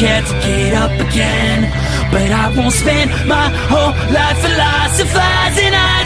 care to get up again. But I won't spend my whole life philosophizing. I